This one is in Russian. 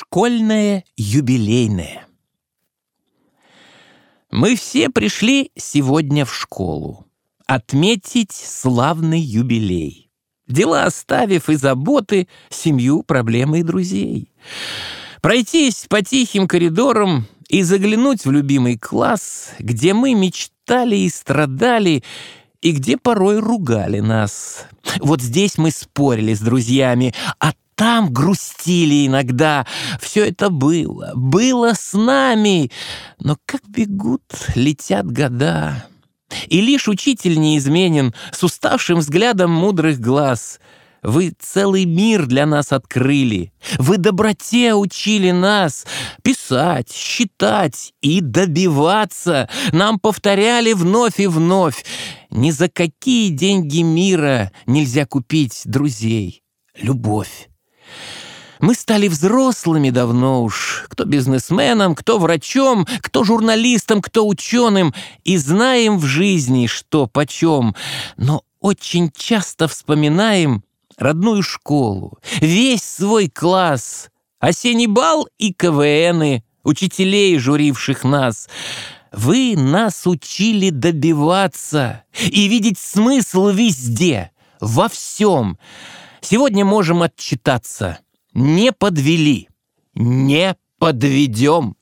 Школьное юбилейное. Мы все пришли сегодня в школу отметить славный юбилей. Дела оставив и заботы, семью, проблемы и друзей. Пройтись по тихим коридорам и заглянуть в любимый класс, где мы мечтали и страдали, и где порой ругали нас. Вот здесь мы спорили с друзьями, а там грустили иногда. Все это было, было с нами. Но как бегут, летят года. И лишь учитель неизменен, с уставшим взглядом мудрых глаз. Вы целый мир для нас открыли. Вы доброте учили нас писать, считать и добиваться. Нам повторяли вновь и вновь. Ни за какие деньги мира нельзя купить друзей. Любовь. Мы стали взрослыми давно уж, кто бизнесменом, кто врачом, кто журналистом, кто ученым, и знаем в жизни, что почем, но очень часто вспоминаем родную школу, весь свой класс, осенний бал и КВНы, учителей, журивших нас. Вы нас учили добиваться и видеть смысл везде, во всем. Сегодня можем отчитаться — не подвели, не подведем.